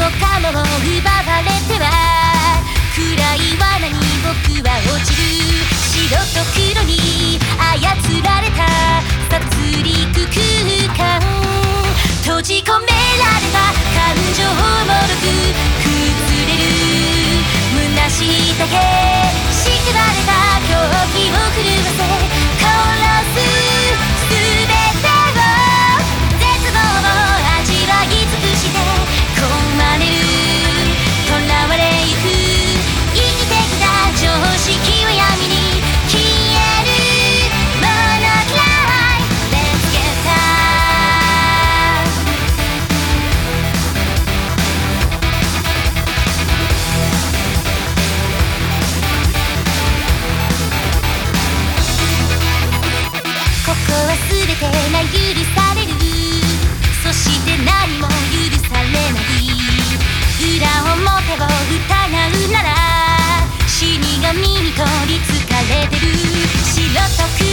の鎌を奪われては暗い罠に僕は落ちる白と黒に操られた殺戮空間閉じ込め時